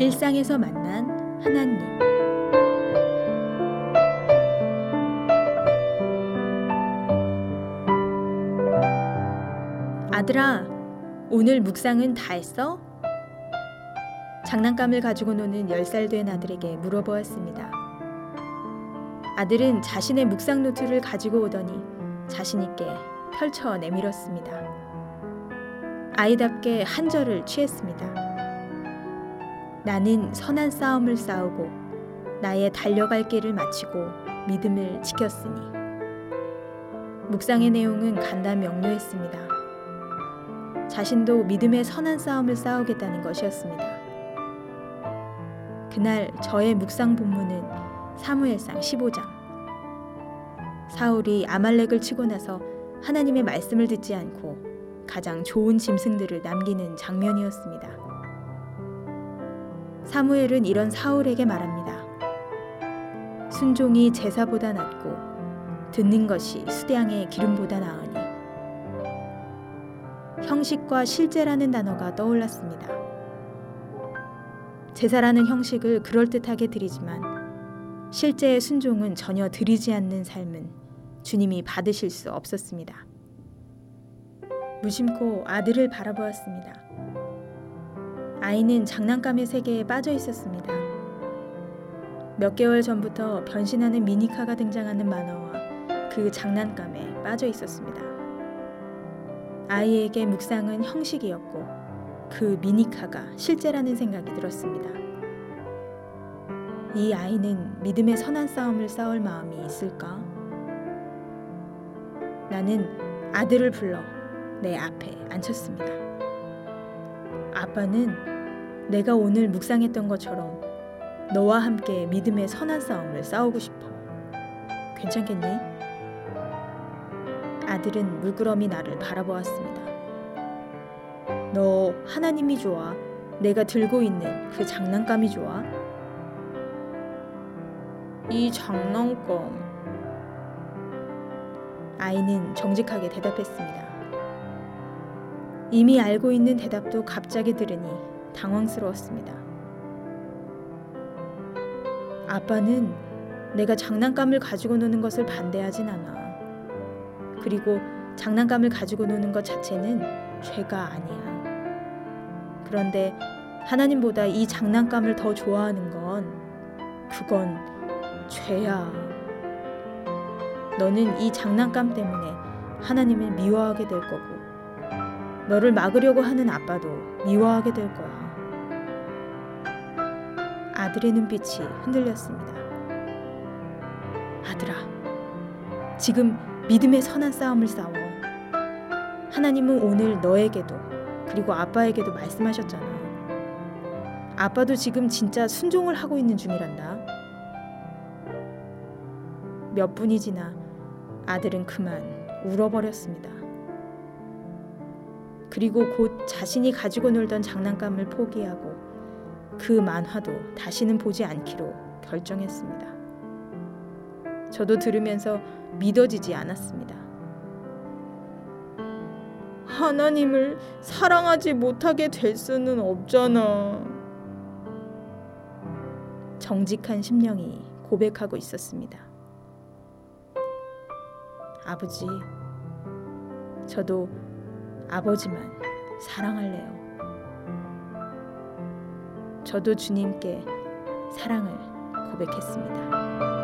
일상에서 만난 하나님. 아들아, 오늘 묵상은 다 했어? 장난감을 가지고 노는 10살 된 아들에게 물어보았습니다. 아들은 자신의 묵상 노트를 가지고 오더니 자신있게 펼쳐 내밀었습니다. 아이답게 한 절을 취했습니다. 나는 선한 싸움을 싸우고 나의 달려갈 길을 마치고 믿음을 지켰으니 묵상의 내용은 간단 명료했습니다. 자신도 믿음의 선한 싸움을 싸우겠다는 것이었습니다. 그날 저의 묵상 본문은 사무엘상 15장. 사울이 아말렉을 치고 나서 하나님의 말씀을 듣지 않고 가장 좋은 짐승들을 남기는 장면이었습니다. 사무엘은 이런 사울에게 말합니다. 순종이 제사보다 낫고 듣는 것이 수대양의 기름보다 나으니 형식과 실제라는 단어가 떠올랐습니다. 제사라는 형식을 그럴듯하게 드리지만 실제의 순종은 전혀 드리지 않는 삶은 주님이 받으실 수 없었습니다. 무심코 아들을 바라보았습니다. 아이는 장난감의 세계에 빠져 있었습니다. 몇 개월 전부터 변신하는 미니카가 등장하는 만화와 그 장난감에 빠져 있었습니다. 아이에게 묵상은 형식이었고 그 미니카가 실제라는 생각이 들었습니다. 이 아이는 믿음의 선한 싸움을 싸울 마음이 있을까? 나는 아들을 불러 내 앞에 앉혔습니다. 아빠는 내가 오늘 묵상했던 것처럼 너와 함께 믿음의 선한 싸움을 싸우고 싶어. 괜찮겠니? 아들은 물끄러미 나를 바라보았습니다. 너 하나님이 좋아? 내가 들고 있는 그 장난감이 좋아? 이 장난감. 아이는 정직하게 대답했습니다. 이미 알고 있는 대답도 갑자기 들으니 당황스러웠습니다. 아빠는 내가 장난감을 가지고 노는 것을 반대하진 않아. 그리고 장난감을 가지고 노는 것 자체는 죄가 아니야. 그런데 하나님보다 이 장난감을 더 좋아하는 건 그건 죄야. 너는 이 장난감 때문에 하나님을 미워하게 될 거고 너를 막으려고 하는 아빠도 미워하게 될 거야. 아들의 눈빛이 흔들렸습니다. 아들아, 지금 믿음의 선한 싸움을 싸워. 하나님은 오늘 너에게도 그리고 아빠에게도 말씀하셨잖아. 아빠도 지금 진짜 순종을 하고 있는 중이란다. 몇 분이 지나 아들은 그만 울어버렸습니다. 그리고 곧 자신이 가지고 놀던 장난감을 포기하고 그 만화도 다시는 보지 않기로 결정했습니다. 저도 들으면서 믿어지지 않았습니다. 하나님을 사랑하지 못하게 될 수는 없잖아. 정직한 심령이 고백하고 있었습니다. 아버지, 저도 아버지만 사랑할래요. 저도 주님께 사랑을 고백했습니다.